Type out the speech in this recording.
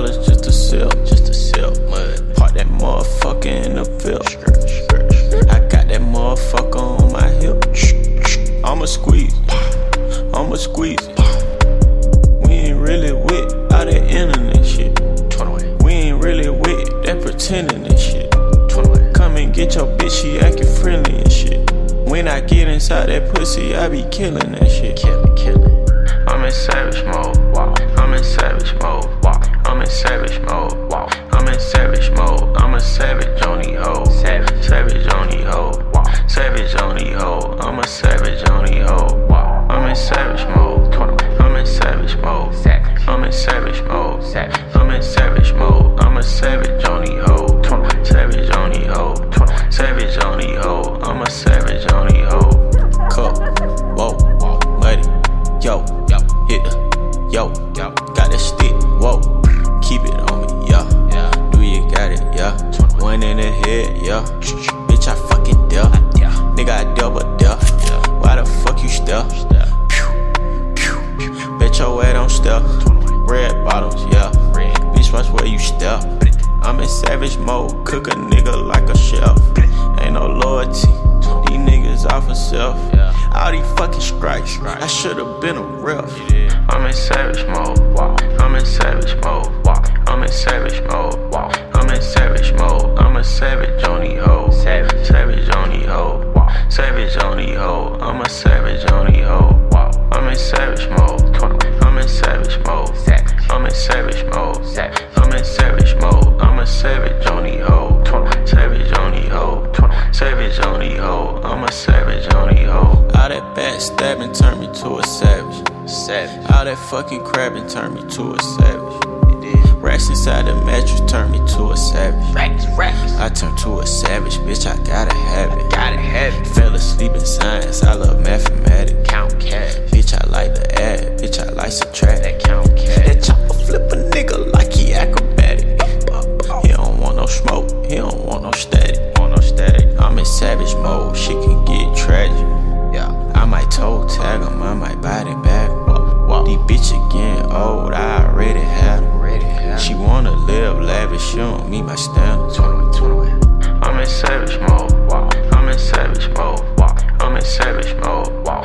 dollars just to sell, just to sell mud. Park that motherfucker in the field. I got that motherfucker on my hip. I'ma squeeze, I'ma squeeze. We ain't really with all that internet shit. We ain't really with that pretending and shit. Come and get your bitch, she acting friendly and shit. When I get inside that pussy, I be killing that shit. I'm in savage mode. Yo. Got that stick. Whoa. Keep it on me. Yeah. Yeah. Do you got it? Yeah. One in the head. Yeah. Bitch, I fucking. Yeah. Nigga, I double deaf. Yeah. Why the fuck you step? Step. Bet your way don't step. Red bottoms, yeah. Red. Bitch, watch where you step. I'm in savage mode, cook a nigga like a chef. Ain't no loyalty, these niggas off of self. All these fucking strikes, I should've been a ref. I'm in savage mode, Wow. I'm in savage mode, Wow. I'm in savage mode, Wow. I'm in savage mode, I'm a savage on the hoe. Savage. Savage on the hoe. Wow. Savage on the hoe, I'm a savage on the hoe. Wow. I'm in savage mode. I'm in savage mode. I'm in savage mode. I'm in savage mode. I'm a savage on the hoe. Savage on the hoe. Savage on the hoe. I'm a savage that backstabbing turned me to a savage. Savage. All that fucking crabbing turned me to a savage. Racks inside the mattress turned me to a savage. Racks, racks. I turned to a savage, bitch. I gotta have it. I Gotta have it. Fell asleep in science. I love mathematics. Count cash. Tag him, I might bite it back. Wow. These bitches getting old, I already had 'em. Ready. Yeah. She wanna live lavish, she don't meet my standards. 21, 21. I'm in savage mode, Wow. I'm in savage mode, Wow. I'm in savage mode, Wow.